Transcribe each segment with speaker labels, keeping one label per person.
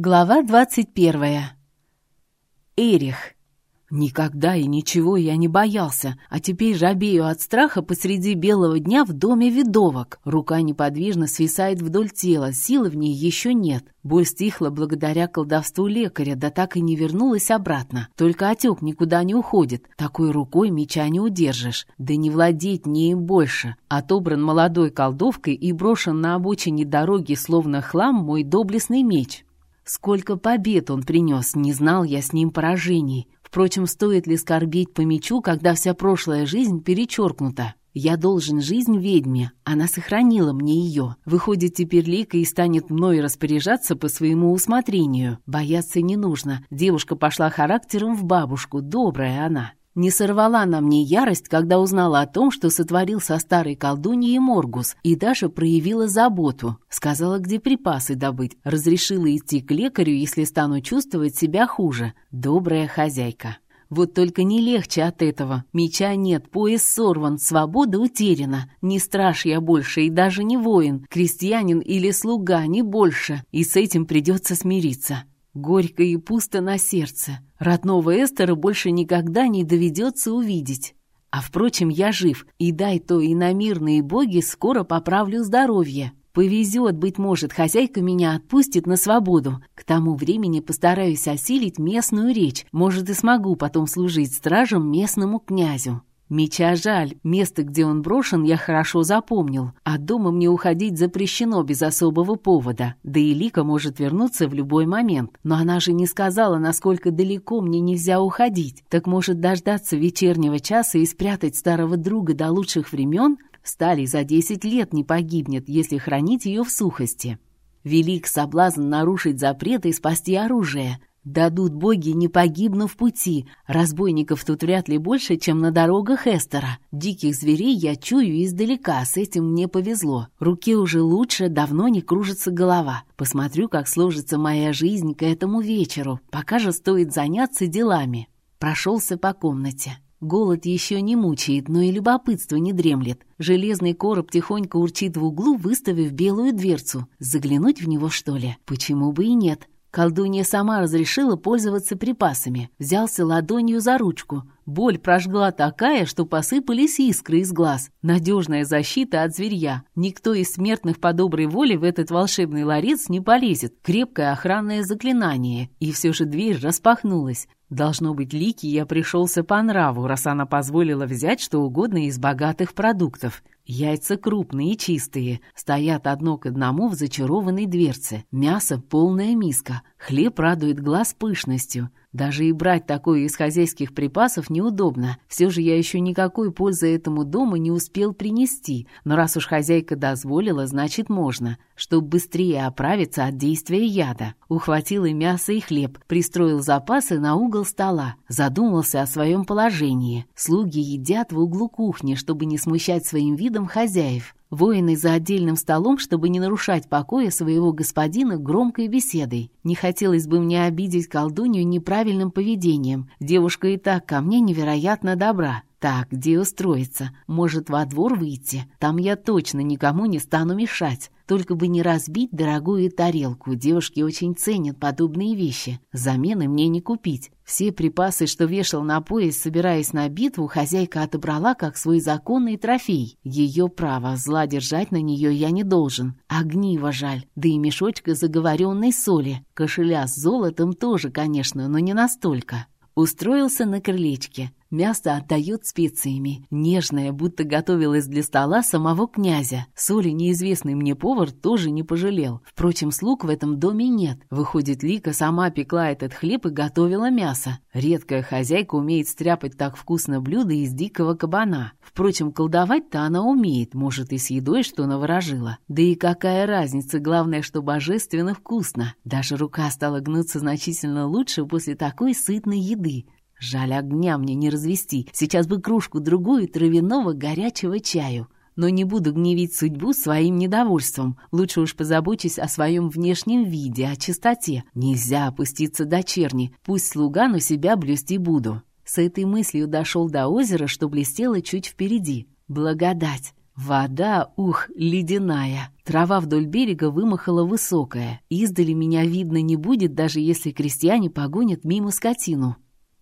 Speaker 1: Глава двадцать первая. Эрих. Никогда и ничего я не боялся, а теперь жабею от страха посреди белого дня в доме видовок. Рука неподвижно свисает вдоль тела, силы в ней еще нет. Боль стихла благодаря колдовству лекаря, да так и не вернулась обратно. Только отек никуда не уходит. Такой рукой меча не удержишь. Да не владеть не им больше. Отобран молодой колдовкой и брошен на обочине дороги, словно хлам, мой доблестный меч. Сколько побед он принес, не знал я с ним поражений. Впрочем, стоит ли скорбеть по мечу, когда вся прошлая жизнь перечеркнута? Я должен жизнь ведьме, она сохранила мне ее. Выходит, теперь Лика и станет мной распоряжаться по своему усмотрению. Бояться не нужно. Девушка пошла характером в бабушку, добрая она. Не сорвала на мне ярость, когда узнала о том, что сотворил со старой колдуньей Моргус, и даже проявила заботу. Сказала, где припасы добыть, разрешила идти к лекарю, если стану чувствовать себя хуже. Добрая хозяйка. Вот только не легче от этого. Меча нет, пояс сорван, свобода утеряна. Не страж я больше и даже не воин, крестьянин или слуга, не больше. И с этим придется смириться. Горько и пусто на сердце. Родного Эстера больше никогда не доведется увидеть. А впрочем, я жив, и дай то и на мирные боги скоро поправлю здоровье. Повезет, быть может, хозяйка меня отпустит на свободу. К тому времени постараюсь осилить местную речь, может и смогу потом служить стражем местному князю. Меча жаль, место, где он брошен, я хорошо запомнил. От дома мне уходить запрещено без особого повода. Да и Лика может вернуться в любой момент. Но она же не сказала, насколько далеко мне нельзя уходить. Так может дождаться вечернего часа и спрятать старого друга до лучших времен? Стали за десять лет не погибнет, если хранить ее в сухости. Велик соблазн нарушить запреты и спасти оружие. Дадут боги, не погибнув в пути. Разбойников тут вряд ли больше, чем на дорогах Эстера. Диких зверей я чую издалека, с этим мне повезло. Руке уже лучше, давно не кружится голова. Посмотрю, как сложится моя жизнь к этому вечеру. Пока же стоит заняться делами. Прошелся по комнате. Голод еще не мучает, но и любопытство не дремлет. Железный короб тихонько урчит в углу, выставив белую дверцу. Заглянуть в него, что ли? Почему бы и нет? Колдунья сама разрешила пользоваться припасами. Взялся ладонью за ручку. Боль прожгла такая, что посыпались искры из глаз. Надежная защита от зверья. Никто из смертных по доброй воле в этот волшебный ларец не полезет. Крепкое охранное заклинание. И все же дверь распахнулась. Должно быть, Лики я пришелся по нраву, раз она позволила взять что угодно из богатых продуктов. Яйца крупные и чистые, стоят одно к одному в зачарованной дверце. Мясо — полная миска, хлеб радует глаз пышностью. Даже и брать такое из хозяйских припасов неудобно. Все же я еще никакой пользы этому дому не успел принести. Но раз уж хозяйка дозволила, значит можно. Чтоб быстрее оправиться от действия яда. Ухватил и мясо, и хлеб. Пристроил запасы на угол стола. Задумался о своем положении. Слуги едят в углу кухни, чтобы не смущать своим видом хозяев. Воины за отдельным столом, чтобы не нарушать покоя своего господина громкой беседой. Не хотелось бы мне обидеть колдунью неправильным поведением. Девушка и так ко мне невероятно добра. Так, где устроиться? Может, во двор выйти? Там я точно никому не стану мешать. Только бы не разбить дорогую тарелку. Девушки очень ценят подобные вещи. Замены мне не купить. Все припасы, что вешал на пояс, собираясь на битву, хозяйка отобрала как свой законный трофей. Ее право, зла держать на нее я не должен. Огниво жаль, да и мешочка заговоренной соли. Кошеля с золотом тоже, конечно, но не настолько. Устроился на крылечке. Мясо отдает специями. Нежное, будто готовилось для стола самого князя. Соли неизвестный мне повар тоже не пожалел. Впрочем, слуг в этом доме нет. Выходит, Лика сама пекла этот хлеб и готовила мясо. Редкая хозяйка умеет стряпать так вкусно блюдо из дикого кабана. Впрочем, колдовать-то она умеет, может, и с едой что наворожила. Да и какая разница, главное, что божественно вкусно. Даже рука стала гнуться значительно лучше после такой сытной еды. Жаль, огня мне не развести. Сейчас бы кружку-другую травяного горячего чаю. Но не буду гневить судьбу своим недовольством. Лучше уж позабочусь о своем внешнем виде, о чистоте. Нельзя опуститься до черни. Пусть слуга, но себя блюсти буду. С этой мыслью дошел до озера, что блестело чуть впереди. Благодать. Вода, ух, ледяная. Трава вдоль берега вымахала высокая. Издали меня видно не будет, даже если крестьяне погонят мимо скотину.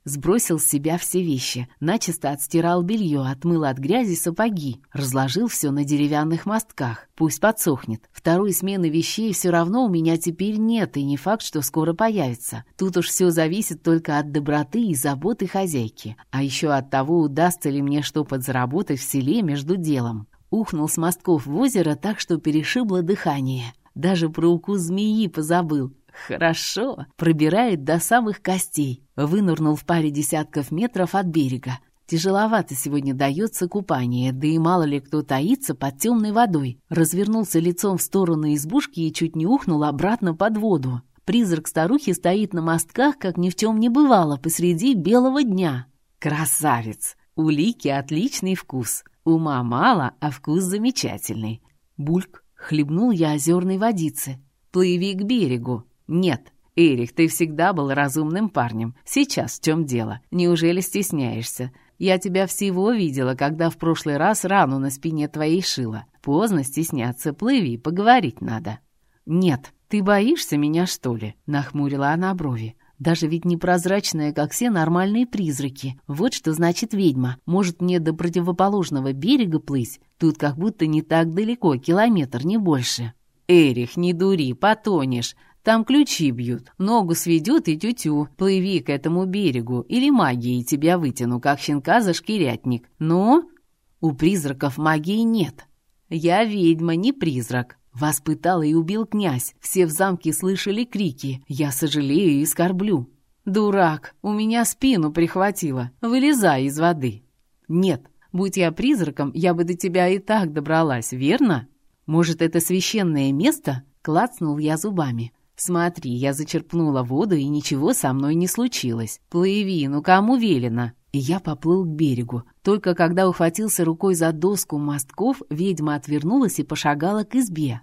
Speaker 1: Сбросил с себя все вещи, начисто отстирал белье, отмыл от грязи сапоги, разложил все на деревянных мостках. Пусть подсохнет. Второй смены вещей все равно у меня теперь нет, и не факт, что скоро появится. Тут уж все зависит только от доброты и заботы хозяйки. А еще от того, удастся ли мне что подзаработать в селе между делом. Ухнул с мостков в озеро так, что перешибло дыхание. Даже про укус змеи позабыл. Хорошо, пробирает до самых костей. Вынырнул в паре десятков метров от берега. Тяжеловато сегодня дается купание, да и мало ли кто таится под темной водой. Развернулся лицом в сторону избушки и чуть не ухнул обратно под воду. Призрак старухи стоит на мостках, как ни в чем не бывало, посреди белого дня. Красавец! У Лики отличный вкус. Ума мало, а вкус замечательный. Бульк, хлебнул я озерной водицы. Плыви к берегу. «Нет, Эрих, ты всегда был разумным парнем. Сейчас в чем дело? Неужели стесняешься? Я тебя всего видела, когда в прошлый раз рану на спине твоей шила. Поздно стесняться, плыви, поговорить надо». «Нет, ты боишься меня, что ли?» — нахмурила она брови. «Даже ведь непрозрачная, как все нормальные призраки. Вот что значит ведьма. Может, мне до противоположного берега плыть? Тут как будто не так далеко, километр, не больше». «Эрих, не дури, потонешь. Там ключи бьют, ногу сведет и тю-тю. Плыви к этому берегу, или магией тебя вытяну, как щенка за шкирятник. Но у призраков магии нет. Я ведьма, не призрак. Вас пытал и убил князь. Все в замке слышали крики. Я сожалею и скорблю. Дурак, у меня спину прихватило. Вылезай из воды. Нет, будь я призраком, я бы до тебя и так добралась, верно? Может, это священное место? Клацнул я зубами. «Смотри, я зачерпнула воду, и ничего со мной не случилось. Плыви, ну кому велено?» И я поплыл к берегу. Только когда ухватился рукой за доску мостков, ведьма отвернулась и пошагала к избе.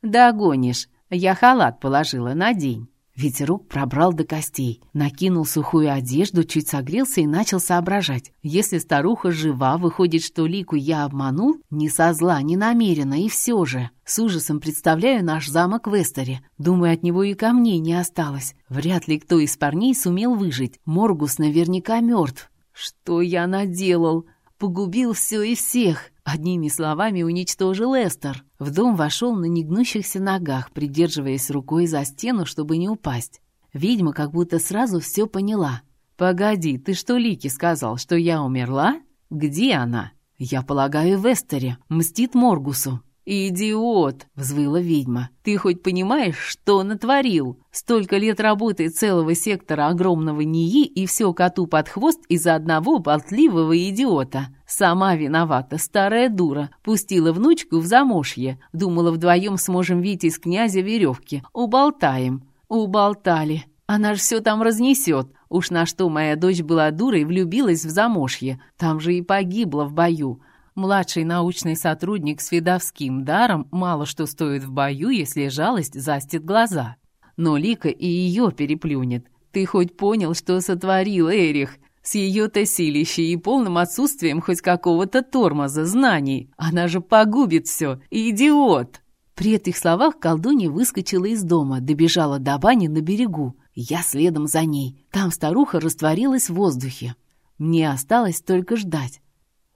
Speaker 1: «Догонишь. Я халат положила, на день. Ветерок пробрал до костей, накинул сухую одежду, чуть согрелся и начал соображать. Если старуха жива, выходит, что Лику я обманул? Не со зла, не намеренно, и все же. С ужасом представляю наш замок в Эстере. Думаю, от него и камней не осталось. Вряд ли кто из парней сумел выжить. Моргус наверняка мертв. Что я наделал? Погубил все и всех. Одними словами уничтожил Эстер. В дом вошел на негнущихся ногах, придерживаясь рукой за стену, чтобы не упасть. Ведьма как будто сразу все поняла. «Погоди, ты что Лики сказал, что я умерла? Где она?» «Я полагаю, в Эстере. Мстит Моргусу». «Идиот!» — взвыла ведьма. «Ты хоть понимаешь, что натворил? Столько лет работы целого сектора огромного НИИ и все коту под хвост из-за одного болтливого идиота. Сама виновата, старая дура. Пустила внучку в замошье. Думала, вдвоем сможем видеть из князя веревки. Уболтаем. Уболтали. Она ж все там разнесет. Уж на что моя дочь была дурой, влюбилась в замошье. Там же и погибла в бою». Младший научный сотрудник с видовским даром мало что стоит в бою, если жалость застит глаза. Но Лика и ее переплюнет. Ты хоть понял, что сотворил Эрих? С ее-то силищей и полным отсутствием хоть какого-то тормоза знаний. Она же погубит все. Идиот!» При этих словах колдунья выскочила из дома, добежала до бани на берегу. Я следом за ней. Там старуха растворилась в воздухе. Мне осталось только ждать.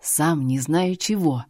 Speaker 1: Сам не знаю чего.